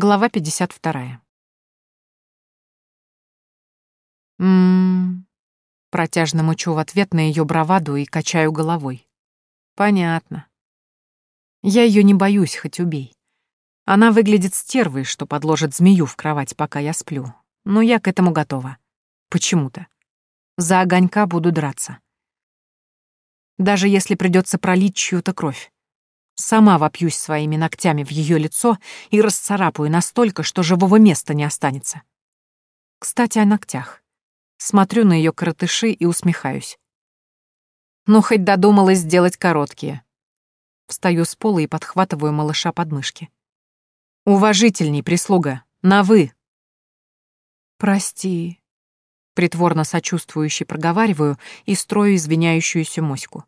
Глава 52. Мм. Протяжно мучу в ответ на ее браваду и качаю головой. Понятно. Я ее не боюсь, хоть убей. Она выглядит стервой, что подложит змею в кровать, пока я сплю. Но я к этому готова. Почему-то. За огонька буду драться. Даже если придется пролить чью-то кровь. Сама вопьюсь своими ногтями в ее лицо и расцарапаю настолько, что живого места не останется. Кстати, о ногтях. Смотрю на ее коротыши и усмехаюсь. Ну, хоть додумалась сделать короткие. Встаю с пола и подхватываю малыша под мышки. Уважительней, прислуга, на «вы». Прости. Притворно сочувствующе проговариваю и строю извиняющуюся моську.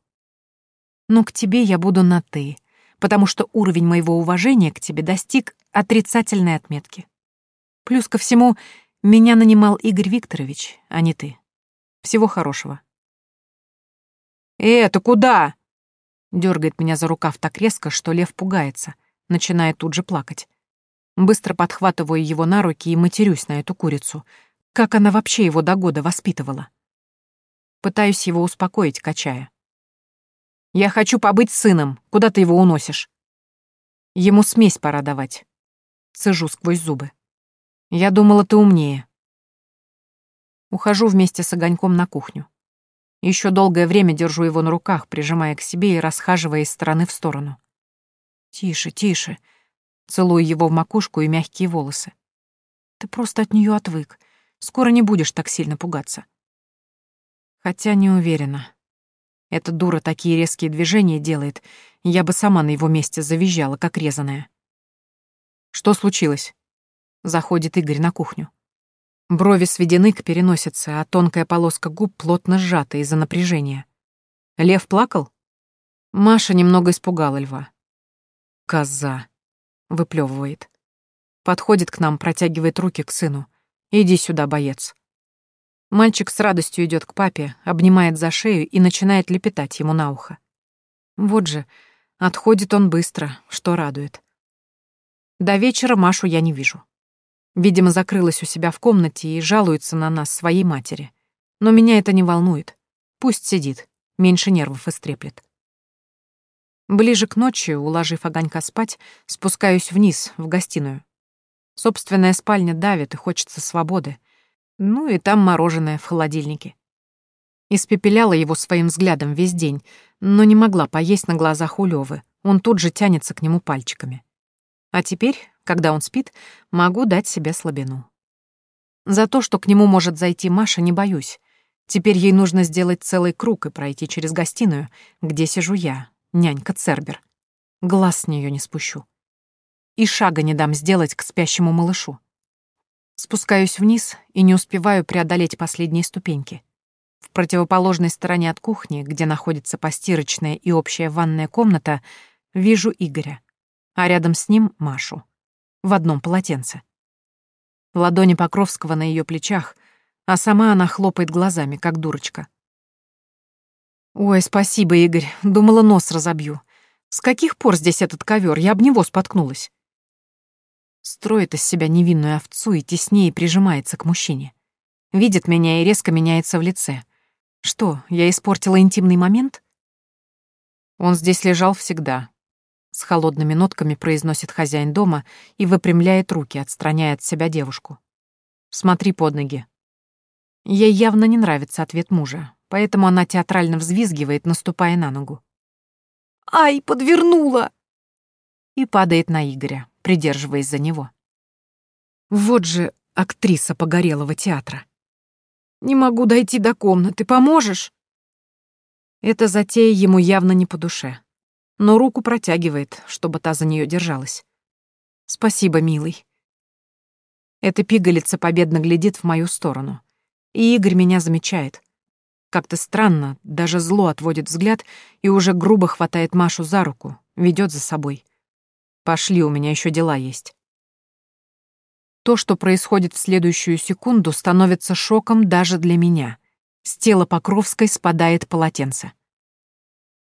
Но к тебе я буду на «ты», потому что уровень моего уважения к тебе достиг отрицательной отметки. Плюс ко всему, меня нанимал Игорь Викторович, а не ты. Всего хорошего. «Э, ты куда?» Дергает меня за рукав так резко, что лев пугается, начинает тут же плакать. Быстро подхватываю его на руки и матерюсь на эту курицу. Как она вообще его до года воспитывала? Пытаюсь его успокоить, качая. Я хочу побыть сыном. Куда ты его уносишь? Ему смесь пора давать. Цежу сквозь зубы. Я думала, ты умнее. Ухожу вместе с огоньком на кухню. Еще долгое время держу его на руках, прижимая к себе и расхаживая из стороны в сторону. Тише, тише. Целую его в макушку и мягкие волосы. Ты просто от нее отвык. Скоро не будешь так сильно пугаться. Хотя не уверена. Эта дура такие резкие движения делает. Я бы сама на его месте завизжала, как резаная. Что случилось? Заходит Игорь на кухню. Брови сведены к переносице, а тонкая полоска губ плотно сжата из-за напряжения. Лев плакал? Маша немного испугала льва. «Коза!» — выплевывает. Подходит к нам, протягивает руки к сыну. «Иди сюда, боец». Мальчик с радостью идет к папе, обнимает за шею и начинает лепетать ему на ухо. Вот же, отходит он быстро, что радует. До вечера Машу я не вижу. Видимо, закрылась у себя в комнате и жалуется на нас своей матери. Но меня это не волнует. Пусть сидит, меньше нервов истреплет. Ближе к ночи, уложив огонька спать, спускаюсь вниз, в гостиную. Собственная спальня давит и хочется свободы, ну и там мороженое в холодильнике. Испепеляла его своим взглядом весь день, но не могла поесть на глазах у Лёвы. Он тут же тянется к нему пальчиками. А теперь, когда он спит, могу дать себе слабину. За то, что к нему может зайти Маша, не боюсь. Теперь ей нужно сделать целый круг и пройти через гостиную, где сижу я, нянька Цербер. Глаз с нее не спущу. И шага не дам сделать к спящему малышу. Спускаюсь вниз и не успеваю преодолеть последние ступеньки. В противоположной стороне от кухни, где находится постирочная и общая ванная комната, вижу Игоря, а рядом с ним Машу. В одном полотенце. Ладони Покровского на ее плечах, а сама она хлопает глазами, как дурочка. «Ой, спасибо, Игорь. Думала, нос разобью. С каких пор здесь этот ковер? Я об него споткнулась». Строит из себя невинную овцу и теснее прижимается к мужчине. Видит меня и резко меняется в лице. Что, я испортила интимный момент? Он здесь лежал всегда. С холодными нотками произносит хозяин дома и выпрямляет руки, отстраняя от себя девушку. Смотри под ноги. Ей явно не нравится ответ мужа, поэтому она театрально взвизгивает, наступая на ногу. «Ай, подвернула!» И падает на Игоря придерживаясь за него. Вот же актриса погорелого театра. «Не могу дойти до комнаты, поможешь?» Эта затея ему явно не по душе, но руку протягивает, чтобы та за нее держалась. «Спасибо, милый». Эта пигалица победно глядит в мою сторону, и Игорь меня замечает. Как-то странно, даже зло отводит взгляд и уже грубо хватает Машу за руку, ведет за собой. Пошли, у меня еще дела есть. То, что происходит в следующую секунду, становится шоком даже для меня. С тела Покровской спадает полотенце.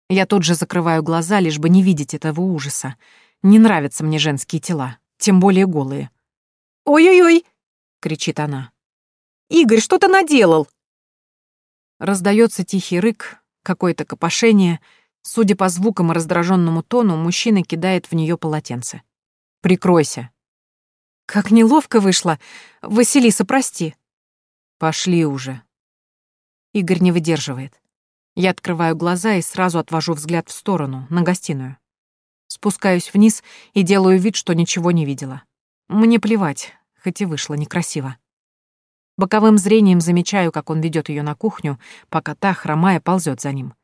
Я тут же закрываю глаза, лишь бы не видеть этого ужаса. Не нравятся мне женские тела, тем более голые. «Ой-ой-ой!» — кричит она. «Игорь, что ты наделал?» Раздается тихий рык, какое-то копошение. Судя по звукам и раздраженному тону, мужчина кидает в нее полотенце. «Прикройся!» «Как неловко вышло! Василиса, прости!» «Пошли уже!» Игорь не выдерживает. Я открываю глаза и сразу отвожу взгляд в сторону, на гостиную. Спускаюсь вниз и делаю вид, что ничего не видела. Мне плевать, хоть и вышло некрасиво. Боковым зрением замечаю, как он ведет ее на кухню, пока та, хромая, ползет за ним.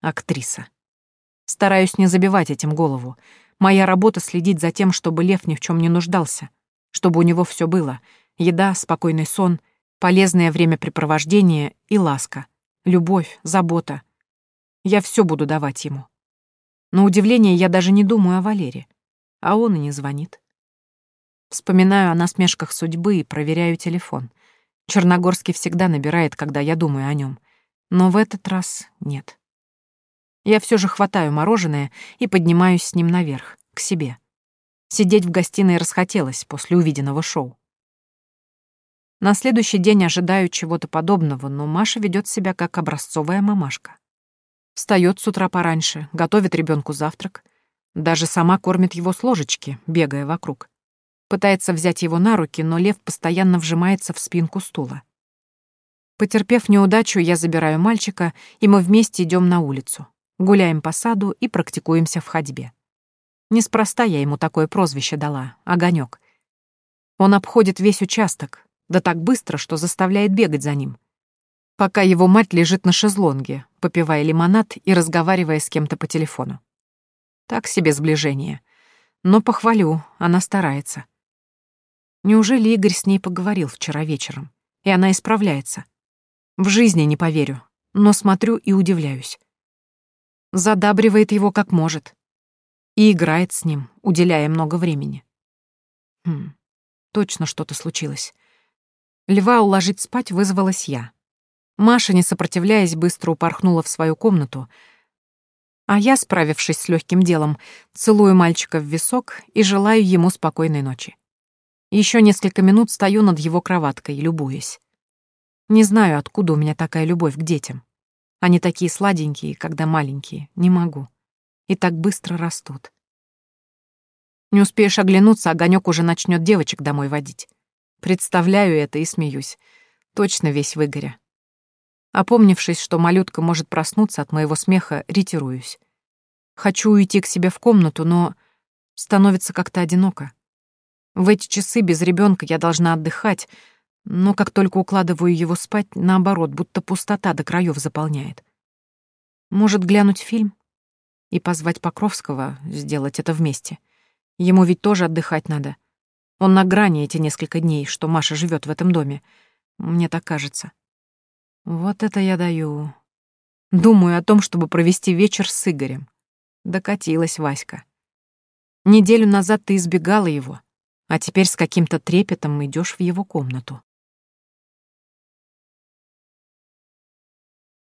Актриса. Стараюсь не забивать этим голову. Моя работа — следить за тем, чтобы Лев ни в чем не нуждался, чтобы у него все было — еда, спокойный сон, полезное времяпрепровождение и ласка, любовь, забота. Я все буду давать ему. На удивление, я даже не думаю о Валере, а он и не звонит. Вспоминаю о насмешках судьбы и проверяю телефон. Черногорский всегда набирает, когда я думаю о нем. Но в этот раз нет. Я все же хватаю мороженое и поднимаюсь с ним наверх, к себе. Сидеть в гостиной расхотелось после увиденного шоу. На следующий день ожидаю чего-то подобного, но Маша ведет себя как образцовая мамашка. Встает с утра пораньше, готовит ребенку завтрак, даже сама кормит его с ложечки, бегая вокруг. Пытается взять его на руки, но лев постоянно вжимается в спинку стула. Потерпев неудачу, я забираю мальчика, и мы вместе идем на улицу, гуляем по саду и практикуемся в ходьбе. Неспроста я ему такое прозвище дала — Огонек. Он обходит весь участок, да так быстро, что заставляет бегать за ним. Пока его мать лежит на шезлонге, попивая лимонад и разговаривая с кем-то по телефону. Так себе сближение. Но похвалю, она старается. Неужели Игорь с ней поговорил вчера вечером, и она исправляется? В жизни не поверю, но смотрю и удивляюсь. Задабривает его как может. И играет с ним, уделяя много времени. Хм, точно что-то случилось. Льва уложить спать вызвалась я. Маша, не сопротивляясь, быстро упорхнула в свою комнату, а я, справившись с легким делом, целую мальчика в висок и желаю ему спокойной ночи. Еще несколько минут стою над его кроваткой, любуясь. Не знаю, откуда у меня такая любовь к детям. Они такие сладенькие, когда маленькие, не могу. И так быстро растут. Не успеешь оглянуться, огонек уже начнет девочек домой водить. Представляю это и смеюсь. Точно весь в Игоря. Опомнившись, что малютка может проснуться от моего смеха, ретируюсь. Хочу уйти к себе в комнату, но становится как-то одиноко. В эти часы без ребенка я должна отдыхать, но как только укладываю его спать, наоборот, будто пустота до краев заполняет. Может, глянуть фильм? И позвать Покровского сделать это вместе. Ему ведь тоже отдыхать надо. Он на грани эти несколько дней, что Маша живет в этом доме. Мне так кажется. Вот это я даю. Думаю о том, чтобы провести вечер с Игорем. Докатилась Васька. Неделю назад ты избегала его, а теперь с каким-то трепетом идешь в его комнату.